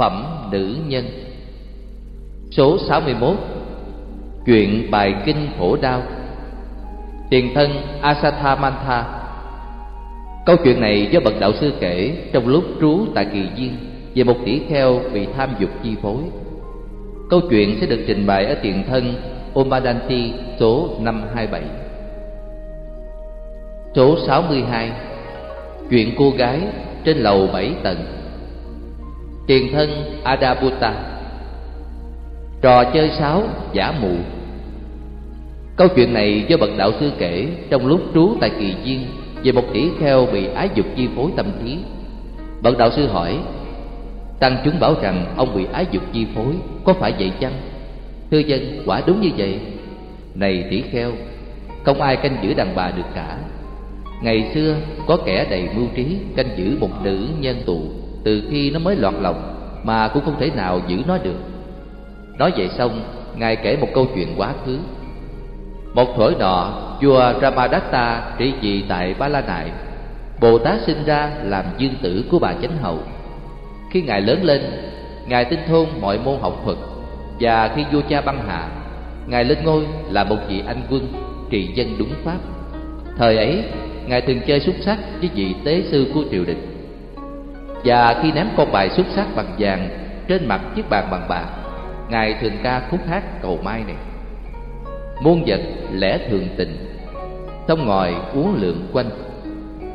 Phẩm nữ nhân Số 61 Chuyện bài kinh khổ đau Tiền thân Asathamantha Câu chuyện này do bậc đạo sư kể trong lúc trú tại kỳ viên về một tỷ kheo bị tham dục chi phối. Câu chuyện sẽ được trình bày ở tiền thân Omadanti số 527. Số 62 Chuyện cô gái trên lầu bảy tầng Tiền thân Adaputa Trò chơi sáo giả mù Câu chuyện này do bậc đạo sư kể trong lúc trú tại kỳ viên về một tỷ kheo bị ái dục chi phối tâm trí. Bậc đạo sư hỏi: Tăng chúng bảo rằng ông bị ái dục chi phối, có phải vậy chăng? Thưa dân, quả đúng như vậy. Này tỷ kheo, không ai canh giữ đàn bà được cả. Ngày xưa có kẻ đầy mưu trí canh giữ một nữ nhân tù từ khi nó mới loạn lòng mà cũng không thể nào giữ nó được. Nói vậy xong, ngài kể một câu chuyện quá khứ một thuở nọ, vua Ramadatta trị vì tại Ba La Nại. Bồ Tát sinh ra làm dương tử của bà chánh hậu. Khi ngài lớn lên, ngài tinh thông mọi môn học thuật và khi vua cha băng hà, ngài lên ngôi là một vị anh quân trị dân đúng pháp. Thời ấy, ngài thường chơi xúc sắc với vị tế sư của triều đình. Và khi ném con bài xuất sắc bằng vàng trên mặt chiếc bàn bằng bạc, ngài thường ca khúc hát cầu mai này. Muôn vật lẽ thường tình sông ngòi uống lượng quanh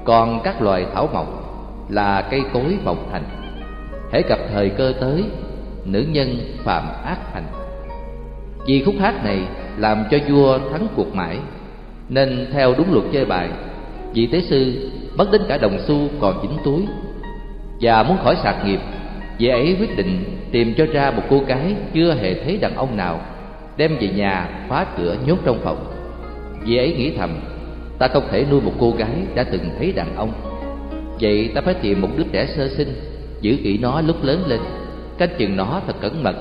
còn các loài thảo mộc là cây cối mọc thành. Hễ gặp thời cơ tới nữ nhân phạm ác hành vì khúc hát này làm cho vua thắng cuộc mãi nên theo đúng luật chơi bài vị tế sư mất đến cả đồng xu còn dính túi và muốn khỏi sạc nghiệp vị ấy quyết định tìm cho ra một cô gái chưa hề thấy đàn ông nào, đem về nhà khóa cửa nhốt trong phòng. Vì ấy nghĩ thầm, ta không thể nuôi một cô gái đã từng thấy đàn ông. Vậy ta phải tìm một đứa trẻ sơ sinh, giữ kỹ nó lúc lớn lên, canh chừng nó thật cẩn mật,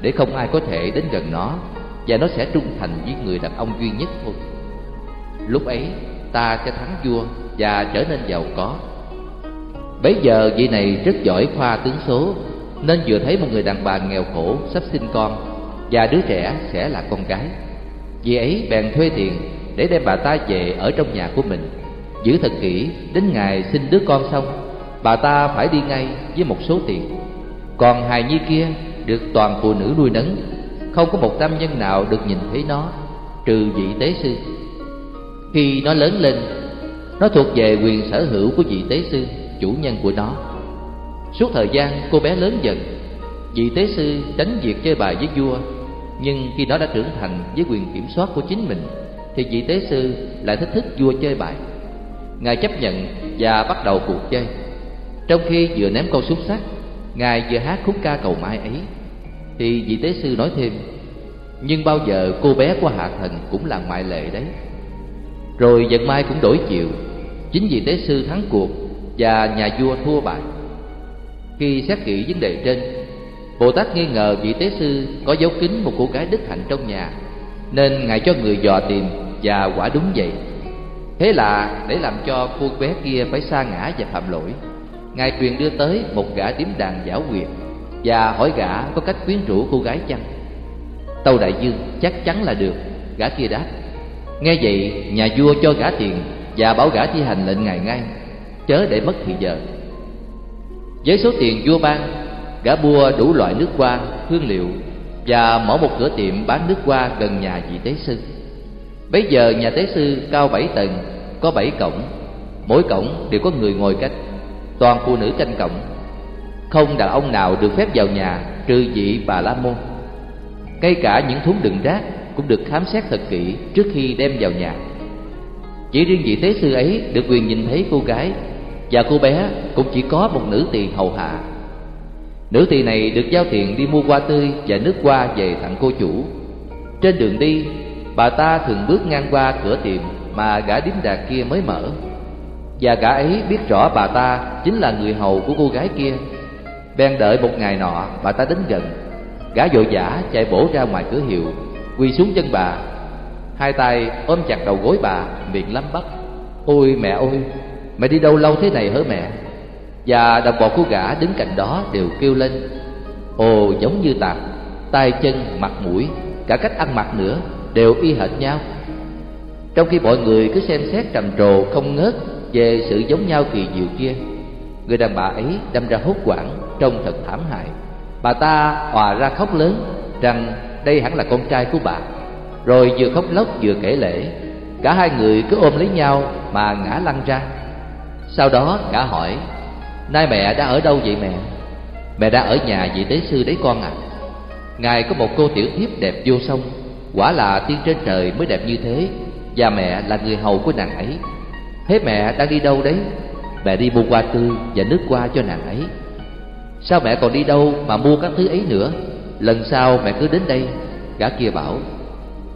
để không ai có thể đến gần nó, và nó sẽ trung thành với người đàn ông duy nhất thôi. Lúc ấy, ta sẽ thắng vua và trở nên giàu có bấy giờ vị này rất giỏi khoa tướng số, nên vừa thấy một người đàn bà nghèo khổ sắp sinh con, và đứa trẻ sẽ là con gái. Vì ấy bèn thuê tiền để đem bà ta về ở trong nhà của mình. Giữ thật kỹ, đến ngày sinh đứa con xong, bà ta phải đi ngay với một số tiền. Còn hài nhi kia được toàn phụ nữ nuôi nấng, không có một nam nhân nào được nhìn thấy nó, trừ vị tế sư. Khi nó lớn lên, nó thuộc về quyền sở hữu của vị tế sư chủ nhân của nó. Suốt thời gian, cô bé lớn dần. Vị tế sư tránh việc chơi bài với vua, nhưng khi nó đã trưởng thành với quyền kiểm soát của chính mình, thì vị tế sư lại thích thích vua chơi bài. Ngài chấp nhận và bắt đầu cuộc chơi. Trong khi vừa ném câu xúc sắc ngài vừa hát khúc ca cầu mai ấy, thì vị tế sư nói thêm, nhưng bao giờ cô bé của hạ thần cũng là ngoại lệ đấy. Rồi vận mai cũng đổi chiều. Chính vị tế sư thắng cuộc và nhà vua thua bại. khi xét kỹ vấn đề trên, Bồ Tát nghi ngờ vị tế sư có dấu kín một cô gái đức hạnh trong nhà, Nên Ngài cho người dò tìm và quả đúng vậy. Thế là để làm cho cô bé kia phải sa ngã và phạm lỗi, Ngài truyền đưa tới một gã điếm đàn giả quyệt Và hỏi gã có cách quyến rũ cô gái chăng? Tâu Đại Dương, chắc chắn là được. Gã kia đáp, Nghe vậy, nhà vua cho gã tiền Và bảo gã thi hành lệnh ngài ngay. Chớ để mất thì giờ. Với số tiền vua ban, gã mua đủ loại nước hoa, hương liệu và mở một cửa tiệm bán nước hoa gần nhà vị tế sư. Bấy giờ nhà tế sư cao bảy tầng, có bảy cổng. Mỗi cổng đều có người ngồi cách, toàn phụ nữ canh cổng. Không đàn ông nào được phép vào nhà trừ vị bà la môn. Ngay cả những thúng đựng rác cũng được khám xét thật kỹ trước khi đem vào nhà. Chỉ riêng vị tế sư ấy được quyền nhìn thấy cô gái và cô bé cũng chỉ có một nữ tỳ hầu hạ Nữ tỳ này được giao tiền đi mua hoa tươi và nước hoa về tặng cô chủ. Trên đường đi, bà ta thường bước ngang qua cửa tiệm mà gã điếm đạc kia mới mở. Và gã ấy biết rõ bà ta chính là người hầu của cô gái kia. Bèn đợi một ngày nọ, bà ta đến gần. Gã vội vã chạy bổ ra ngoài cửa hiệu, quỳ xuống chân bà. Hai tay ôm chặt đầu gối bà, miệng lắm bắt. Ôi mẹ ơi, mẹ đi đâu lâu thế này hỡi mẹ? và đồng bọn của gã đứng cạnh đó đều kêu lên, ồ, giống như tạp, tay chân, mặt mũi, cả cách ăn mặc nữa, đều y hệt nhau. Trong khi mọi người cứ xem xét trầm trồ không ngớt về sự giống nhau kỳ diệu kia, người đàn bà ấy đâm ra hốt hoảng trông thật thảm hại. Bà ta òa ra khóc lớn rằng đây hẳn là con trai của bà. Rồi vừa khóc lóc vừa kể lễ cả hai người cứ ôm lấy nhau mà ngã lăn ra sau đó gã hỏi, nay mẹ đã ở đâu vậy mẹ? Mẹ đã ở nhà vị tế sư đấy con à ngài có một cô tiểu thiếp đẹp vô song, quả là tiên trên trời mới đẹp như thế, và mẹ là người hầu của nàng ấy. Thế mẹ đang đi đâu đấy? Mẹ đi mua hoa tươi và nước hoa cho nàng ấy. Sao mẹ còn đi đâu mà mua các thứ ấy nữa? Lần sau mẹ cứ đến đây. Gã kia bảo,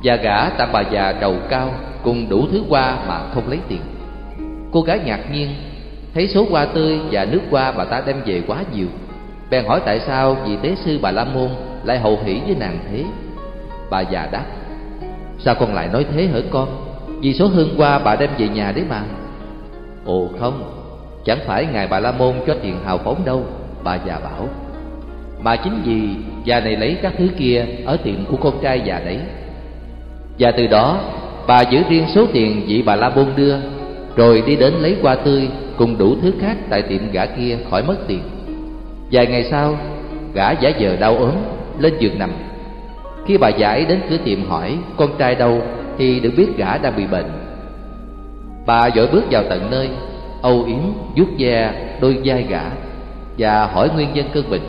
và gã tặng bà già đầu cao cùng đủ thứ hoa mà không lấy tiền. Cô gái ngạc nhiên thấy số hoa tươi và nước hoa bà ta đem về quá nhiều. Bèn hỏi tại sao vị tế sư bà la môn lại hầu hỷ với nàng thế? Bà già đáp, sao con lại nói thế hở con? Vì số hương hoa bà đem về nhà đấy mà. Ồ không, chẳng phải ngài bà la môn cho tiền hào phóng đâu, bà già bảo. Mà chính vì già này lấy các thứ kia ở tiệm của con trai già đấy. Và từ đó, bà giữ riêng số tiền vị bà la môn đưa, rồi đi đến lấy hoa tươi cùng đủ thứ khác tại tiệm gã kia khỏi mất tiền. Vài ngày sau, gã giả vờ đau ốm, lên giường nằm. Khi bà giải đến cửa tiệm hỏi, con trai đâu? thì được biết gã đang bị bệnh. Bà vội bước vào tận nơi, âu yếm, vuốt ve đôi vai gã và hỏi nguyên nhân cơn bệnh.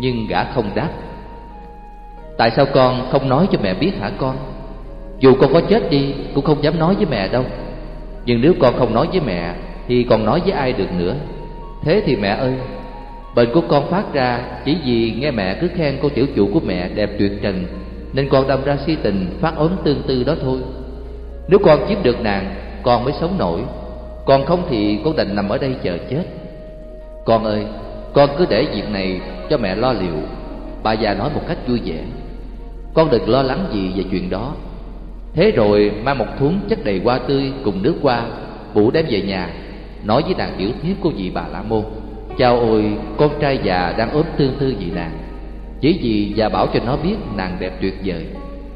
Nhưng gã không đáp. Tại sao con không nói cho mẹ biết hả con? Dù con có chết đi, cũng không dám nói với mẹ đâu. Nhưng nếu con không nói với mẹ thì còn nói với ai được nữa. Thế thì mẹ ơi, bệnh của con phát ra chỉ vì nghe mẹ cứ khen cô tiểu chủ của mẹ đẹp tuyệt trần, nên con đâm ra si tình, phát ốm tương tư đó thôi. Nếu con chiếm được nàng, con mới sống nổi. Còn không thì con định nằm ở đây chờ chết. Con ơi, con cứ để việc này cho mẹ lo liệu. Bà già nói một cách vui vẻ. Con đừng lo lắng gì về chuyện đó. Thế rồi mang một thúng chất đầy hoa tươi cùng nước hoa bụ đem về nhà nói với nàng tiểu thiếp của vị bà la môn, chào ôi, con trai già đang ốm tương tư vì nàng. Chỉ vì già bảo cho nó biết nàng đẹp tuyệt vời.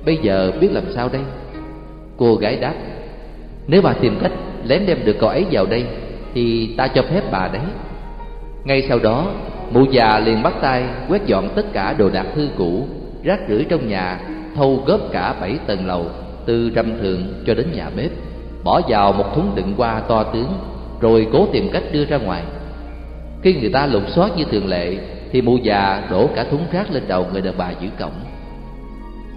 Bây giờ biết làm sao đây? Cô gái đáp, nếu bà tìm cách lén đem được cậu ấy vào đây, thì ta cho phép bà đấy. Ngay sau đó, mụ già liền bắt tay quét dọn tất cả đồ đạc thư cũ, rác rưởi trong nhà, thâu góp cả bảy tầng lầu, từ râm thượng cho đến nhà bếp, bỏ vào một thúng đựng hoa to tướng rồi cố tìm cách đưa ra ngoài. Khi người ta lục soát như thường lệ, thì mụ già đổ cả thúng rác lên đầu người đàn bà giữ cổng.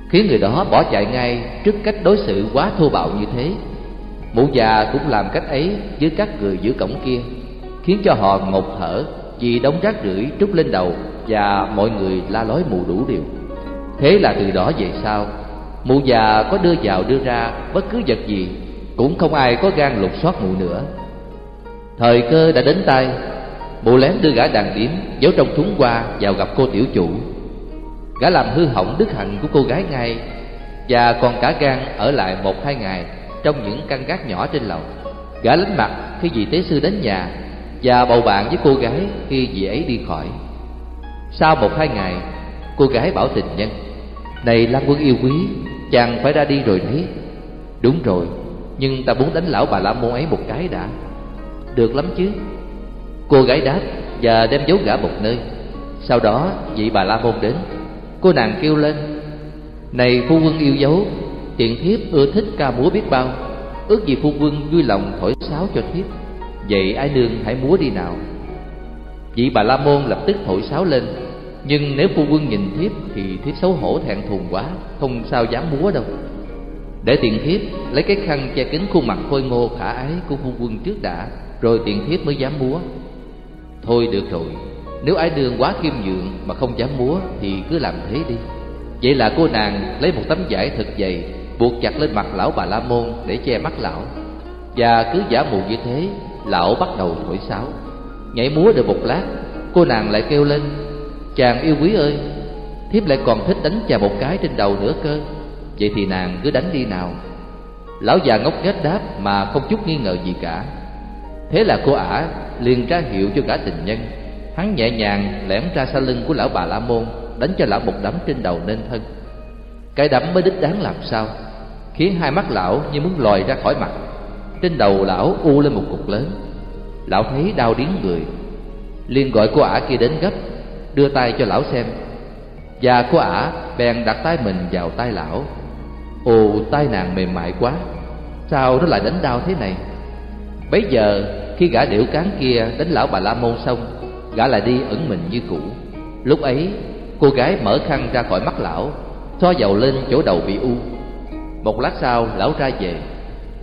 Khiến người đó bỏ chạy ngay trước cách đối xử quá thô bạo như thế, mụ già cũng làm cách ấy với các người giữ cổng kia, khiến cho họ ngột thở vì đống rác rưởi trút lên đầu và mọi người la lối mù đủ điều. Thế là từ đó về sau, mụ già có đưa vào đưa ra bất cứ vật gì, cũng không ai có gan lục soát mụ nữa thời cơ đã đến tay. Bộ lén đưa gã đàn điếm giấu trong thúng hoa vào gặp cô tiểu chủ. Gã làm hư hỏng đức hạnh của cô gái ngay và còn cả gan ở lại một hai ngày trong những căn gác nhỏ trên lầu. Gã lánh mặt khi vị tế sư đến nhà và bầu bạn với cô gái khi vị ấy đi khỏi. Sau một hai ngày, cô gái bảo tình nhân, này lan quân yêu quý, chàng phải ra đi rồi đấy. Đúng rồi, nhưng ta muốn đánh lão bà la môn ấy một cái đã được lắm chứ? Cô gái đáp và đem giấu gã một nơi. Sau đó, vị bà la môn đến. Cô nàng kêu lên, này phu quân yêu dấu tiện thiếp ưa thích ca múa biết bao. Ước gì phu quân vui lòng thổi sáo cho thiếp. Vậy ai nương hãy múa đi nào. Vị bà la môn lập tức thổi sáo lên. Nhưng nếu phu quân nhìn thiếp thì thiếp xấu hổ thẹn thùng quá, không sao dám múa đâu. Để tiện thiếp lấy cái khăn che kín khuôn mặt khôi ngô khả ái của phu quân trước đã rồi tiền thiếp mới dám múa. Thôi được rồi, nếu ái đương quá khiêm nhượng mà không dám múa thì cứ làm thế đi. Vậy là cô nàng lấy một tấm vải thật dày, buộc chặt lên mặt lão bà la môn để che mắt lão. Và cứ giả mù như thế, lão bắt đầu thổi sáo. Nhảy múa được một lát, cô nàng lại kêu lên, chàng yêu quý ơi, thiếp lại còn thích đánh chàng một cái trên đầu nữa cơ. Vậy thì nàng cứ đánh đi nào. Lão già ngốc nghếch đáp mà không chút nghi ngờ gì cả thế là cô ả liền ra hiệu cho cả tình nhân. Hắn nhẹ nhàng lẻn ra sau lưng của lão bà La Môn, Đánh cho lão một đấm trên đầu nên thân. Cái đấm mới đích đáng làm sao, Khiến hai mắt lão như muốn lòi ra khỏi mặt. Trên đầu lão u lên một cục lớn. Lão thấy đau điếng người. Liền gọi cô ả kia đến gấp, Đưa tay cho lão xem. Và cô ả bèn đặt tay mình vào tay lão. Ồ tay nàng mềm mại quá, Sao nó lại đánh đau thế này? Bấy giờ khi gã điệu cán kia đến lão bà la môn xong, Gã lại đi ẩn mình như cũ. Lúc ấy, cô gái mở khăn ra khỏi mắt lão, Thoa dầu lên chỗ đầu bị u. Một lát sau, lão ra về.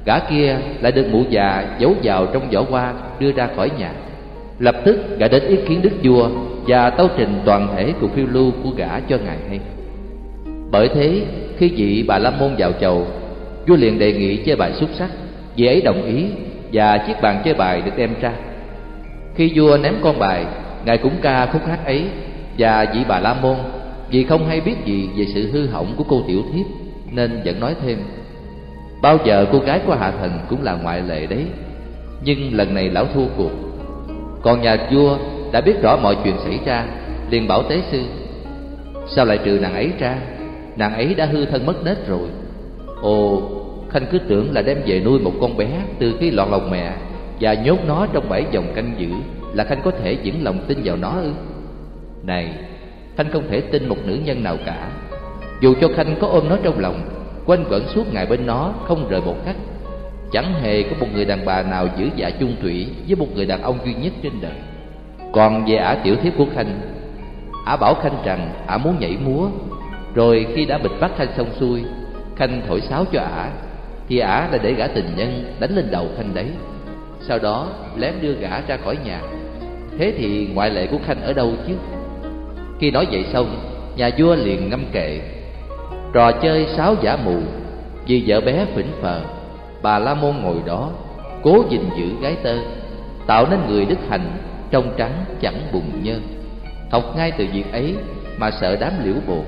Gã kia lại được mụ già giấu vào trong vỏ hoa đưa ra khỏi nhà. Lập tức, gã đến ý kiến đức vua Và tấu trình toàn thể cuộc phiêu lưu của gã cho ngài hay. Bởi thế, khi vị bà la môn vào chầu, Vua liền đề nghị chơi bài xuất sắc Vị ấy đồng ý và chiếc bàn chơi bài được đem ra. Khi vua ném con bài, Ngài cũng ca khúc hát ấy Và vị bà la môn Vì không hay biết gì về sự hư hỏng của cô tiểu thiếp Nên vẫn nói thêm, Bao giờ cô gái của hạ thần cũng là ngoại lệ đấy, Nhưng lần này lão thua cuộc. Còn nhà vua đã biết rõ mọi chuyện xảy ra, liền bảo tế sư, Sao lại trừ nàng ấy ra? Nàng ấy đã hư thân mất nết rồi. Ồ Khanh cứ tưởng là đem về nuôi một con bé Từ khi lọt lòng mẹ Và nhốt nó trong bảy vòng canh giữ Là Khanh có thể vững lòng tin vào nó ư? Này, Khanh không thể tin một nữ nhân nào cả. Dù cho Khanh có ôm nó trong lòng, Quanh quẩn suốt ngày bên nó Không rời một khắc Chẳng hề có một người đàn bà nào giữ dạ chung thủy Với một người đàn ông duy nhất trên đời. Còn về ả tiểu thiếp của Khanh, Ả bảo Khanh rằng ả muốn nhảy múa, Rồi khi đã bịch bắt Khanh xong xuôi, Khanh thổi sáo cho ả. Thì ả đã để gã tình nhân đánh lên đầu Khanh đấy, Sau đó lén đưa gã ra khỏi nhà. Thế thì ngoại lệ của Khanh ở đâu chứ? Khi nói vậy xong, Nhà vua liền ngâm kệ. Trò chơi sáo giả mù, Vì vợ bé phỉnh phờ, Bà La Môn ngồi đó, Cố gìn giữ gái tơ, Tạo nên người đức hạnh Trong trắng chẳng bùng nhơ. Học ngay từ việc ấy Mà sợ đám liễu bồ.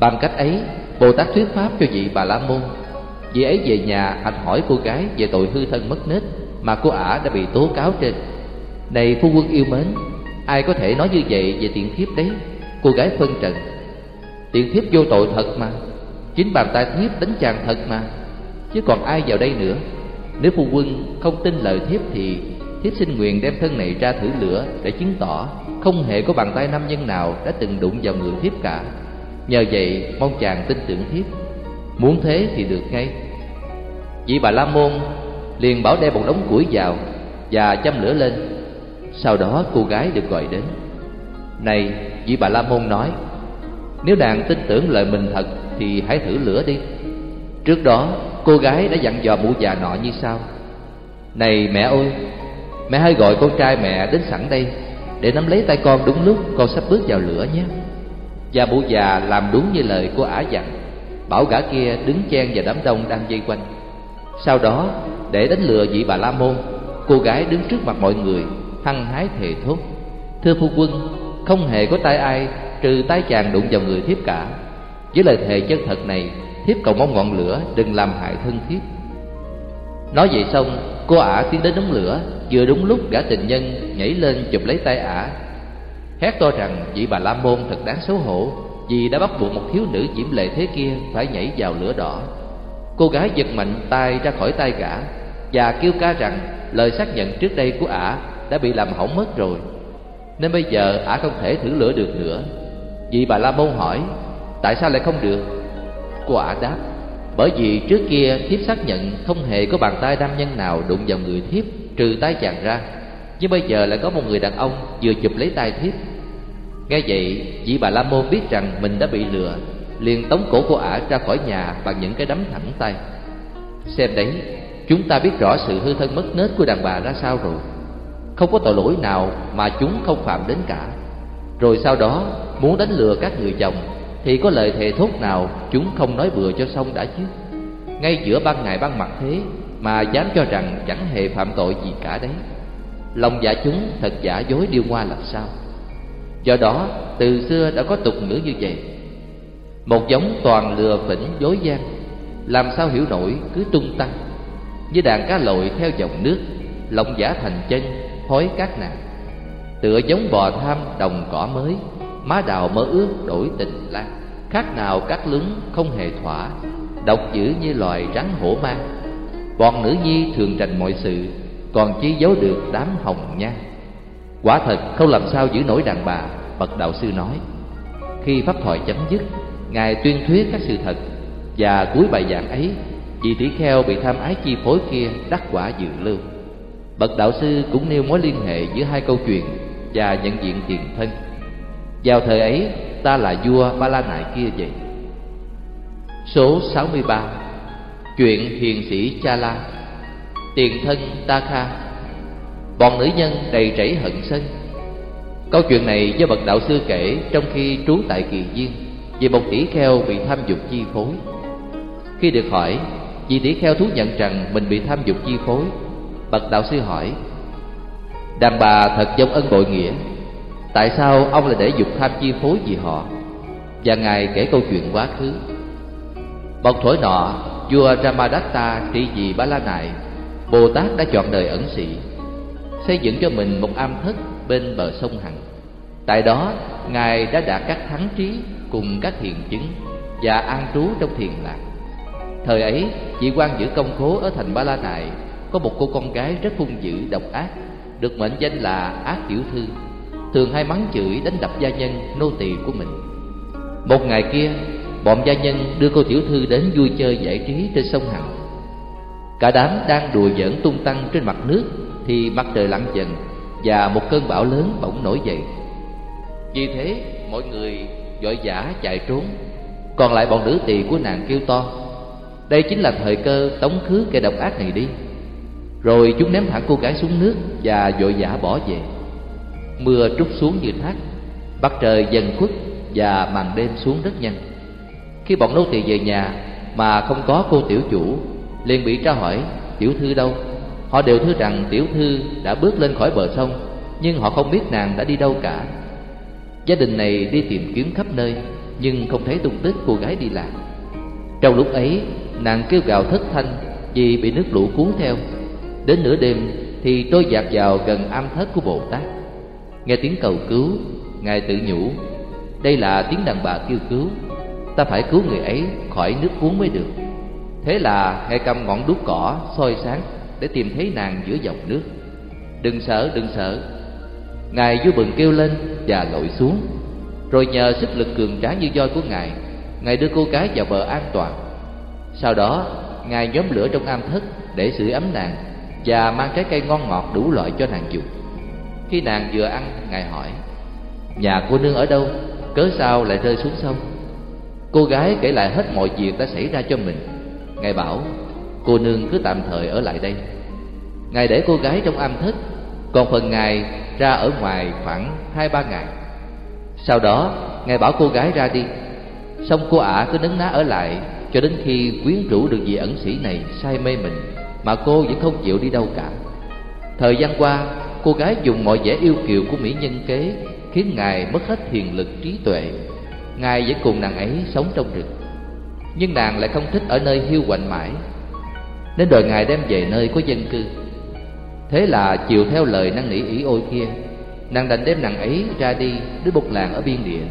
Bằng cách ấy, Bồ Tát thuyết pháp cho vị bà La Môn vì ấy về nhà hạch hỏi cô gái Về tội hư thân mất nết Mà cô ả đã bị tố cáo trên. Này phu quân yêu mến, Ai có thể nói như vậy về tiện thiếp đấy? Cô gái phân trần. Tiện thiếp vô tội thật mà. Chính bàn tay thiếp đánh chàng thật mà. Chứ còn ai vào đây nữa? Nếu phu quân không tin lời thiếp thì Thiếp xin nguyện đem thân này ra thử lửa Để chứng tỏ không hề có bàn tay nam nhân nào Đã từng đụng vào người thiếp cả. Nhờ vậy, mong chàng tin tưởng thiếp. Muốn thế thì được ngay. Vị bà La Môn liền bảo đem một đống củi vào Và châm lửa lên. Sau đó cô gái được gọi đến. Này, vị bà La Môn nói, Nếu nàng tin tưởng lời mình thật Thì hãy thử lửa đi. Trước đó, cô gái đã dặn dò mụ già nọ như sau, Này mẹ ơi, Mẹ hãy gọi con trai mẹ đến sẵn đây Để nắm lấy tay con đúng lúc con sắp bước vào lửa nhé. Và mụ già làm đúng như lời của ả dặn, Bảo gã kia đứng chen vào đám đông đang dây quanh. Sau đó, để đánh lừa vị bà La Môn, Cô gái đứng trước mặt mọi người, Hăng hái thề thốt. Thưa phu quân, Không hề có tay ai Trừ tay chàng đụng vào người thiếp cả. Với lời thề chân thật này, Thiếp cầu mong ngọn lửa đừng làm hại thân thiếp. Nói vậy xong, Cô ả tiến đến đống lửa, Vừa đúng lúc gã tình nhân nhảy lên chụp lấy tay ả. Hét to rằng vị bà La Môn thật đáng xấu hổ, Vì đã bắt buộc một thiếu nữ diễm lệ thế kia Phải nhảy vào lửa đỏ. Cô gái giật mạnh tay ra khỏi tay gã Và kêu ca rằng, lời xác nhận trước đây của ả đã bị làm hỏng mất rồi. Nên bây giờ ả không thể thử lửa được nữa. Vì bà La Môn hỏi, Tại sao lại không được? Cô ả đáp, Bởi vì trước kia thiếp xác nhận Không hề có bàn tay nam nhân nào đụng vào người thiếp Trừ tay chàng ra. Nhưng bây giờ lại có một người đàn ông Vừa chụp lấy tay thiếp. Nghe vậy, vị bà La Môn biết rằng mình đã bị lừa liền tống cổ cô ả ra khỏi nhà bằng những cái đấm thẳng tay. Xem đấy, chúng ta biết rõ sự hư thân mất nết của đàn bà ra sao rồi. Không có tội lỗi nào mà chúng không phạm đến cả. Rồi sau đó, muốn đánh lừa các người chồng, thì có lời thề thốt nào chúng không nói bừa cho xong đã chứ? Ngay giữa ban ngày ban mặt thế mà dám cho rằng chẳng hề phạm tội gì cả đấy. Lòng giả chúng thật giả dối điêu ngoa làm sao? Do đó, từ xưa đã có tục ngữ như vậy một giống toàn lừa phỉnh dối gian. Làm sao hiểu nổi, cứ tung tăng. Như đàn cá lội theo dòng nước Lộng giả thành chân hối các nạn. Tựa giống bò tham đồng cỏ mới, má đào mơ ước đổi tình lan khác nào các lứng không hề thỏa, độc dữ như loài rắn hổ mang. Bọn nữ nhi thường trành mọi sự, còn chỉ giấu được đám hồng nhan quả thật không làm sao giữ nổi đàn bà, bậc đạo sư nói. Khi pháp thoại chấm dứt ngài tuyên thuyết các sự thật, và cuối bài giảng ấy, vị tỷ kheo bị tham ái chi phối kia đắc quả dự lưu. Bậc đạo sư cũng nêu mối liên hệ giữa hai câu chuyện và nhận diện tiền thân. Vào thời ấy, ta là vua ba la nại kia vậy. Số 63 chuyện hiền sĩ cha la. Tiền thân ta kha. Bọn nữ nhân đầy rẫy hận sân. Câu chuyện này do bậc đạo sư kể trong khi trú tại kỳ viên về một tỷ kheo bị tham dục chi phối. Khi được hỏi vị tỷ kheo thú nhận rằng mình bị tham dục chi phối, bậc đạo sư hỏi, đàn bà thật giống ân bội nghĩa. Tại sao ông lại để dục tham chi phối vì họ? Và ngài kể câu chuyện quá khứ. Một thổi nọ, vua ramadatta trị vì ba la nại, bồ tát đã chọn đời ẩn sĩ, xây dựng cho mình một am thất bên bờ sông hằng. Tại đó, ngài đã đạt các thắng trí cùng các thiền chứng và an trú trong thiền lạc. Thời ấy, vị quan giữ công khố ở thành ba la nại có một cô con gái rất hung dữ, độc ác, được mệnh danh là ác tiểu thư, thường hay mắng chửi đánh đập gia nhân, nô tỳ của mình. Một ngày kia, bọn gia nhân đưa cô tiểu thư đến vui chơi giải trí trên sông hằng. Cả đám đang đùa giỡn tung tăng trên mặt nước thì mặt trời lặn dần và một cơn bão lớn bỗng nổi dậy. Vì thế, mọi người vội vã chạy trốn. Còn lại bọn nữ tỳ của nàng kêu to, đây chính là thời cơ tống khứ kẻ độc ác này đi. Rồi chúng ném thẳng cô gái xuống nước và vội vã bỏ về. Mưa trút xuống như thác, mặt trời dần khuất và màn đêm xuống rất nhanh. Khi bọn nô tỳ về nhà mà không có cô tiểu chủ, liền bị tra hỏi, tiểu thư đâu? Họ đều thưa rằng tiểu thư đã bước lên khỏi bờ sông, nhưng họ không biết nàng đã đi đâu cả gia đình này đi tìm kiếm khắp nơi, nhưng không thấy tung tích cô gái đi lạc. Trong lúc ấy, nàng kêu gào thất thanh vì bị nước lũ cuốn theo. Đến nửa đêm thì trôi dạt vào gần am thất của bồ tát. Nghe tiếng cầu cứu, ngài tự nhủ, đây là tiếng đàn bà kêu cứu, ta phải cứu người ấy khỏi nước cuốn mới được. Thế là ngài cầm ngọn đuốc cỏ soi sáng để tìm thấy nàng giữa dòng nước. Đừng sợ đừng sợ ngài vui mừng kêu lên và lội xuống. Rồi nhờ sức lực cường tráng như voi của ngài ngài đưa cô gái vào bờ an toàn. Sau đó, ngài nhóm lửa trong am thất để sưởi ấm nàng và mang trái cây ngon ngọt đủ loại cho nàng dùng. Khi nàng vừa ăn, ngài hỏi, nhà cô nương ở đâu? Cớ sao lại rơi xuống sông? Cô gái kể lại hết mọi việc đã xảy ra cho mình. Ngài bảo, cô nương cứ tạm thời ở lại đây. Ngài để cô gái trong am thất, còn phần ngài ra ở ngoài khoảng hai ba ngày. Sau đó, ngài bảo cô gái ra đi. Xong cô ả cứ nấn ná ở lại cho đến khi quyến rũ được vị ẩn sĩ này say mê mình mà cô vẫn không chịu đi đâu cả. Thời gian qua, cô gái dùng mọi vẻ yêu kiều của mỹ nhân kế khiến ngài mất hết thiền lực trí tuệ. Ngài vẫn cùng nàng ấy sống trong rừng. Nhưng nàng lại không thích ở nơi hiu quạnh mãi. Nên đòi ngài đem về nơi có dân cư thế là chiều theo lời năng nỉ ý ôi kia, nàng đành đem nàng ấy ra đi đến một làng ở biên địa.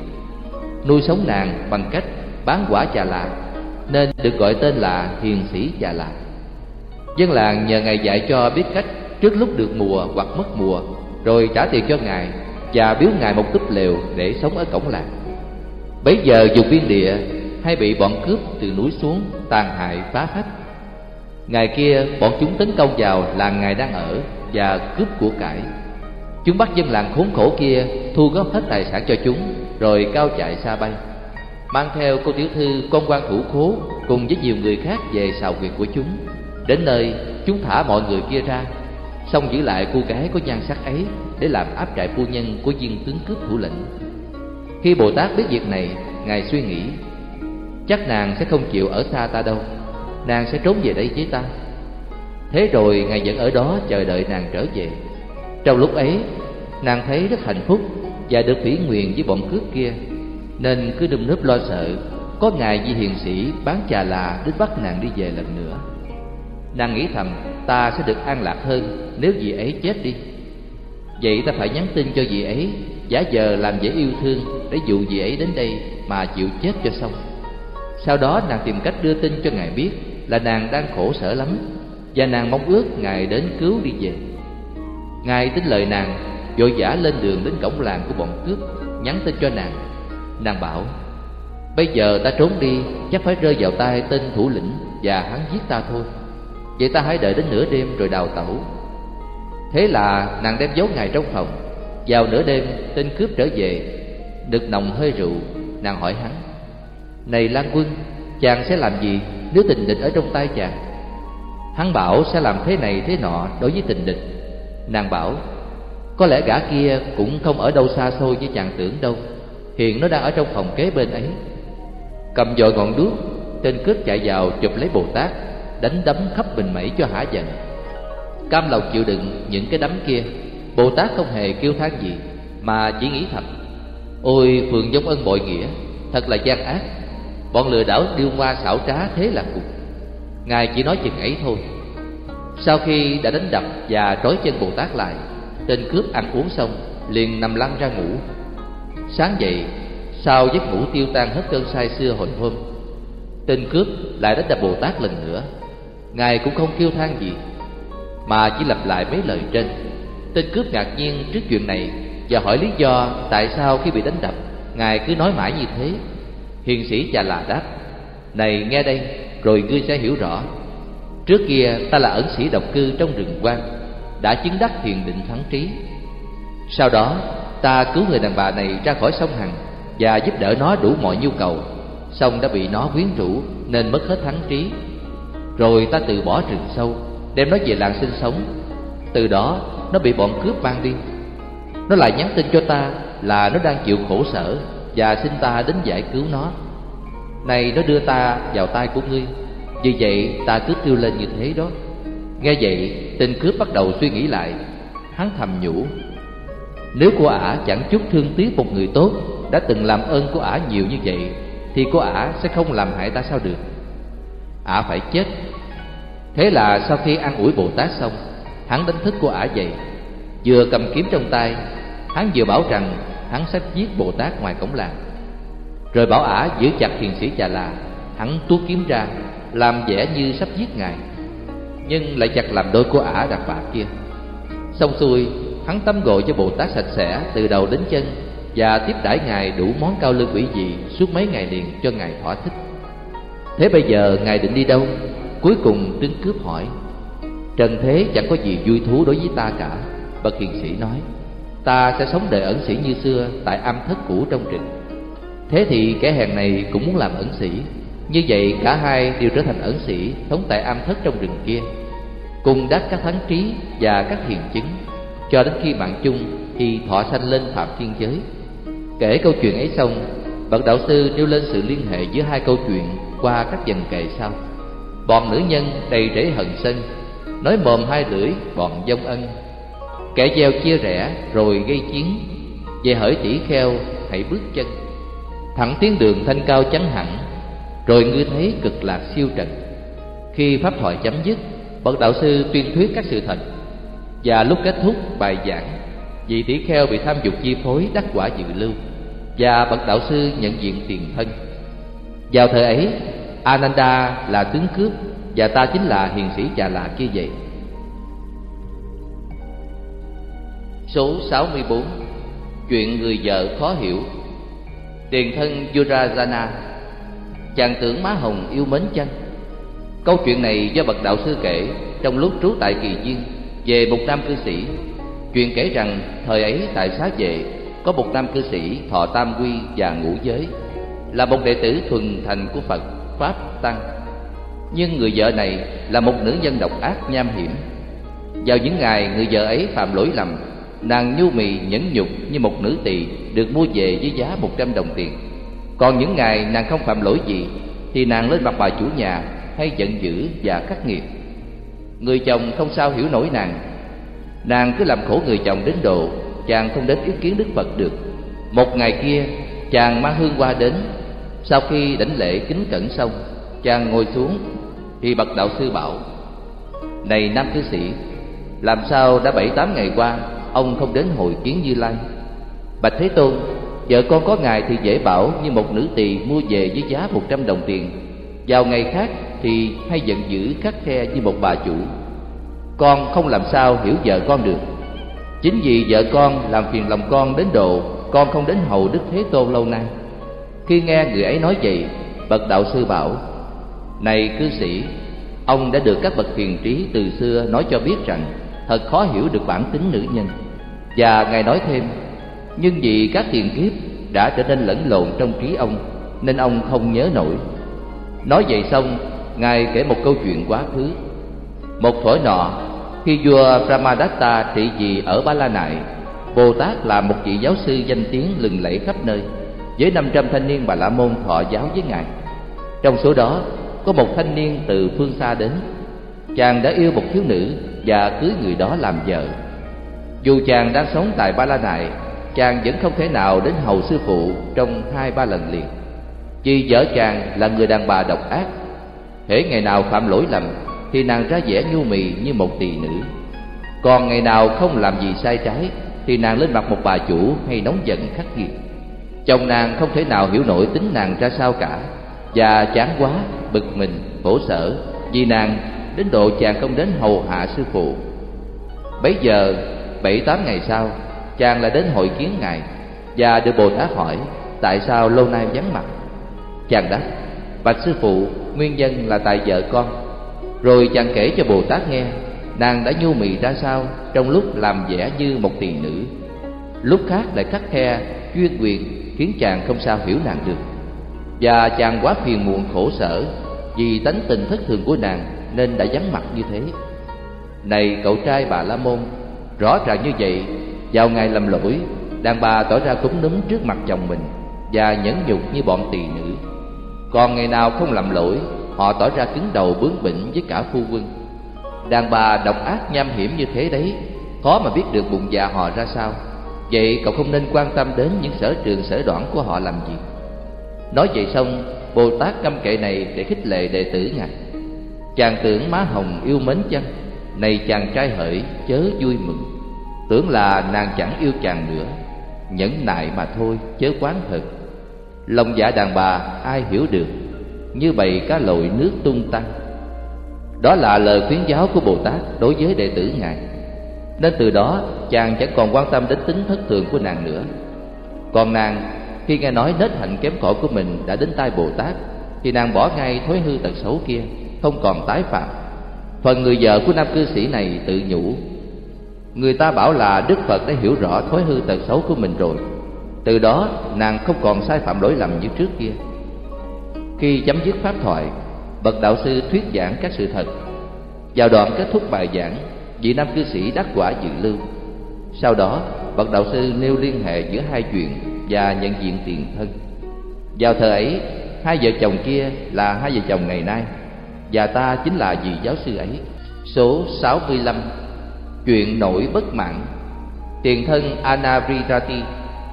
Nuôi sống nàng bằng cách bán quả trà lạc nên được gọi tên là hiền sĩ trà lạc dân làng nhờ ngài dạy cho biết cách trước lúc được mùa hoặc mất mùa, rồi trả tiền cho ngài và biếu ngài một túp lều để sống ở cổng làng. Bấy giờ dùng biên địa hay bị bọn cướp từ núi xuống tàn hại phá phách ngày kia, bọn chúng tấn công vào làng ngài đang ở và cướp của cải. Chúng bắt dân làng khốn khổ kia, thu góp hết tài sản cho chúng, rồi cao chạy xa bay. Mang theo cô tiểu thư, con quan thủ khố, cùng với nhiều người khác về xào quyệt của chúng. Đến nơi, chúng thả mọi người kia ra, xong giữ lại cô gái có nhan sắc ấy để làm áp trại phu nhân của viên tướng cướp thủ lĩnh. Khi bồ tát biết việc này, ngài suy nghĩ, chắc nàng sẽ không chịu ở xa ta đâu nàng sẽ trốn về đây với ta. Thế rồi ngài vẫn ở đó chờ đợi nàng trở về. Trong lúc ấy, nàng thấy rất hạnh phúc và được ủy nguyện với bọn cướp kia. Nên cứ đâm núp lo sợ, có ngài vị hiền sĩ bán trà là đến bắt nàng đi về lần nữa. Nàng nghĩ thầm, ta sẽ được an lạc hơn nếu vị ấy chết đi. Vậy ta phải nhắn tin cho vị ấy, Giả giờ làm dễ yêu thương Để dụ vị ấy đến đây Mà chịu chết cho xong. Sau đó nàng tìm cách đưa tin cho Ngài biết. Là nàng đang khổ sở lắm, Và nàng mong ước Ngài đến cứu đi về. Ngài tin lời nàng, Vội vã lên đường đến cổng làng của bọn cướp, Nhắn tin cho nàng. Nàng bảo, Bây giờ ta trốn đi, Chắc phải rơi vào tay tên thủ lĩnh Và hắn giết ta thôi. Vậy ta hãy đợi đến nửa đêm rồi đào tẩu. Thế là nàng đem giấu ngài trong phòng. Vào nửa đêm, tên cướp trở về. Được nồng hơi rượu, Nàng hỏi hắn, Này Lan Quân Chàng sẽ làm gì nếu tình địch ở trong tay chàng? Hắn bảo sẽ làm thế này thế nọ đối với tình địch. Nàng bảo, Có lẽ gã kia cũng không ở đâu xa xôi với chàng tưởng đâu. Hiện nó đang ở trong phòng kế bên ấy. Cầm dội ngọn đuốc Tên cướp chạy vào chụp lấy Bồ Tát, Đánh đấm khắp bình mẩy cho hả giận. Cam lòng chịu đựng những cái đấm kia. Bồ Tát không hề kêu than gì, Mà chỉ nghĩ thật Ôi phường giống ân bội nghĩa, Thật là gian ác. Bọn lừa đảo điêu hoa xảo trá thế là cùng. Ngài chỉ nói chừng ấy thôi. Sau khi đã đánh đập và trói chân Bồ Tát lại, Tên cướp ăn uống xong, liền nằm lăn ra ngủ. Sáng dậy, Sau giấc ngủ tiêu tan hết cơn say xưa hồi hôm, Tên cướp lại đánh đập Bồ Tát lần nữa. Ngài cũng không kêu than gì, Mà chỉ lặp lại mấy lời trên. Tên cướp ngạc nhiên trước chuyện này Và hỏi lý do tại sao khi bị đánh đập, Ngài cứ nói mãi như thế. Hiền sĩ già là đáp. Này, nghe đây, Rồi ngươi sẽ hiểu rõ. Trước kia ta là ẩn sĩ độc cư trong rừng quan, Đã chứng đắc thiền định thắng trí. Sau đó, ta cứu người đàn bà này ra khỏi sông Hằng Và giúp đỡ nó đủ mọi nhu cầu. Song đã bị nó quyến rũ Nên mất hết thắng trí. Rồi ta từ bỏ rừng sâu, Đem nó về làng sinh sống. Từ đó, nó bị bọn cướp mang đi. Nó lại nhắn tin cho ta Là nó đang chịu khổ sở. Và xin ta đến giải cứu nó. Này, nó đưa ta vào tay của ngươi. Vì vậy, ta cứ kêu lên như thế đó. Nghe vậy, tên cướp bắt đầu suy nghĩ lại. Hắn thầm nhủ, Nếu cô ả chẳng chút thương tiếc một người tốt Đã từng làm ơn của ả nhiều như vậy, Thì cô ả sẽ không làm hại ta sao được? Ả phải chết. Thế là sau khi ăn ủi Bồ Tát xong, Hắn đánh thức cô ả dậy. Vừa cầm kiếm trong tay, Hắn vừa bảo rằng hắn sắp giết Bồ Tát ngoài cổng làng. Rồi bảo ả giữ chặt thiền sĩ chà là Hắn tuốt kiếm ra, Làm vẻ như sắp giết ngài, Nhưng lại chặt làm đôi cô ả đàn bà kia. Xong xuôi, Hắn tắm gội cho Bồ Tát sạch sẽ Từ đầu đến chân Và tiếp đãi ngài đủ món cao lương quỷ dị Suốt mấy ngày liền cho ngài thỏa thích. Thế bây giờ ngài định đi đâu? Cuối cùng tướng cướp hỏi. Trần thế chẳng có gì vui thú đối với ta cả, Bậc hiền sĩ nói. Ta sẽ sống đời ẩn sĩ như xưa Tại âm thất cũ trong trịnh. Thế thì kẻ hèn này cũng muốn làm ẩn sĩ. Như vậy cả hai đều trở thành ẩn sĩ Sống tại âm thất trong rừng kia, Cùng đắc các thắng trí và các hiền chứng, Cho đến khi bạn chung Thì thọ sanh lên phạm thiên giới. Kể câu chuyện ấy xong, Bậc đạo sư nêu lên sự liên hệ giữa hai câu chuyện Qua các dần kệ sau. Bọn nữ nhân đầy rễ hận sân, Nói mồm hai lưỡi bọn dông ân. Kẻ gieo chia rẽ rồi gây chiến. Về hỡi tỷ kheo, hãy bước chân. Thẳng tiến đường thanh cao chắn hẳn, Rồi ngươi thấy cực lạc siêu trần. Khi pháp thoại chấm dứt, Bậc đạo sư tuyên thuyết các sự thật. Và lúc kết thúc bài giảng, Vị tỷ kheo bị tham dục chi phối đắc quả dự lưu. Và bậc đạo sư nhận diện tiền thân. Vào thời ấy, Ananda là tướng cướp Và ta chính là hiền sĩ già lạ kia vậy. Số 64 Chuyện người vợ khó hiểu. Tiền thân Yurajana, Chàng tưởng má hồng yêu mến chăng? Câu chuyện này do bậc đạo sư kể Trong lúc trú tại kỳ viên Về một nam cư sĩ. Chuyện kể rằng thời ấy tại xá vệ Có một nam cư sĩ thọ tam quy và ngũ giới, Là một đệ tử thuần thành của Phật Pháp Tăng. Nhưng người vợ này là một nữ nhân độc ác nham hiểm. Vào những ngày người vợ ấy phạm lỗi lầm Nàng nhu mì nhẫn nhục như một nữ tỳ Được mua về với giá một trăm đồng tiền. Còn những ngày nàng không phạm lỗi gì, Thì nàng lên mặt bà chủ nhà Hay giận dữ và khắc nghiệt. Người chồng không sao hiểu nổi nàng. Nàng cứ làm khổ người chồng đến độ Chàng không đến ý kiến Đức Phật được. Một ngày kia, chàng mang hương hoa đến. Sau khi đảnh lễ kính cẩn xong, Chàng ngồi xuống Thì bậc đạo sư bảo, Này nam cư sĩ, Làm sao đã bảy tám ngày qua ông không đến hội kiến Như Lai. Bạch Thế Tôn, Vợ con có ngài thì dễ bảo như một nữ tỳ mua về với giá một trăm đồng tiền. Vào ngày khác thì hay giận dữ khắc khe như một bà chủ. Con không làm sao hiểu vợ con được. Chính vì vợ con làm phiền lòng con đến độ, Con không đến hầu Đức Thế Tôn lâu nay. Khi nghe người ấy nói vậy, Bậc đạo sư bảo, Này cư sĩ, Ông đã được các bậc hiền trí từ xưa nói cho biết rằng Thật khó hiểu được bản tính nữ nhân. Và Ngài nói thêm, Nhưng vì các tiền kiếp đã trở nên lẫn lộn trong trí ông, Nên ông không nhớ nổi. Nói vậy xong, Ngài kể một câu chuyện quá khứ. Một thổi nọ, Khi vua Brahmadatta trị vì ở Ba La Nại, Bồ Tát là một vị giáo sư danh tiếng lừng lẫy khắp nơi, Với năm trăm thanh niên Bà La Môn thọ giáo với Ngài. Trong số đó, có một thanh niên từ phương xa đến. Chàng đã yêu một thiếu nữ và cưới người đó làm vợ. Dù chàng đang sống tại Ba La Nại Chàng vẫn không thể nào đến hầu sư phụ trong hai ba lần liền. Vì vợ chàng là người đàn bà độc ác, hễ ngày nào phạm lỗi lầm thì nàng ra vẻ nhu mì như một tỳ nữ. Còn ngày nào không làm gì sai trái thì nàng lên mặt một bà chủ hay nóng giận khắc nghiệt. Chồng nàng không thể nào hiểu nổi tính nàng ra sao cả và chán quá, bực mình, khổ sở vì nàng đến độ chàng không đến hầu hạ sư phụ. Bấy giờ bảy tám ngày sau, chàng lại đến hội kiến ngài và được bồ tát hỏi tại sao lâu nay vắng mặt. Chàng đáp, bạch sư phụ, nguyên nhân là tại vợ con. Rồi chàng kể cho bồ tát nghe, nàng đã nhu mì ra sao trong lúc làm vẻ như một tỳ nữ. Lúc khác lại khắc khe chuyên quyền khiến chàng không sao hiểu nàng được. Và chàng quá phiền muộn khổ sở vì tánh tình thất thường của nàng nên đã vắng mặt như thế. Này cậu trai bà la môn rõ ràng như vậy, vào ngày lầm lỗi, đàn bà tỏ ra cúng núm trước mặt chồng mình và nhẫn nhục như bọn tỳ nữ. Còn ngày nào không làm lỗi, họ tỏ ra cứng đầu bướng bỉnh với cả phu quân. Đàn bà độc ác nham hiểm như thế đấy, khó mà biết được bụng dạ họ ra sao. Vậy cậu không nên quan tâm đến những sở trường sở đoạn của họ làm gì. Nói vậy xong, bồ tát căm kệ này để khích lệ đệ tử ngài. Chàng tưởng má hồng yêu mến chăng? Này chàng trai hỡi chớ vui mừng. Tưởng là nàng chẳng yêu chàng nữa, nhẫn nại mà thôi, chớ quán thật lòng dạ đàn bà ai hiểu được, như bầy cá lội nước tung tăng. Đó là lời khuyến giáo của bồ tát đối với đệ tử ngài. Nên từ đó, chàng chẳng còn quan tâm đến tính thất thường của nàng nữa. Còn nàng, khi nghe nói nết hạnh kém cỏi của mình đã đến tai bồ tát, thì nàng bỏ ngay thói hư tật xấu kia, không còn tái phạm phần người vợ của nam cư sĩ này tự nhủ, người ta bảo là đức phật đã hiểu rõ thói hư tật xấu của mình rồi. Từ đó, nàng không còn sai phạm lỗi lầm như trước kia. Khi chấm dứt pháp thoại, bậc đạo sư thuyết giảng các sự thật. Vào đoạn kết thúc bài giảng, vị nam cư sĩ đắc quả dự lưu. Sau đó, bậc đạo sư nêu liên hệ giữa hai chuyện và nhận diện tiền thân. Vào thời ấy, hai vợ chồng kia là hai vợ chồng ngày nay và ta chính là vị giáo sư ấy. Số 65 chuyện nổi bất mãn. Tiền thân Anavirati.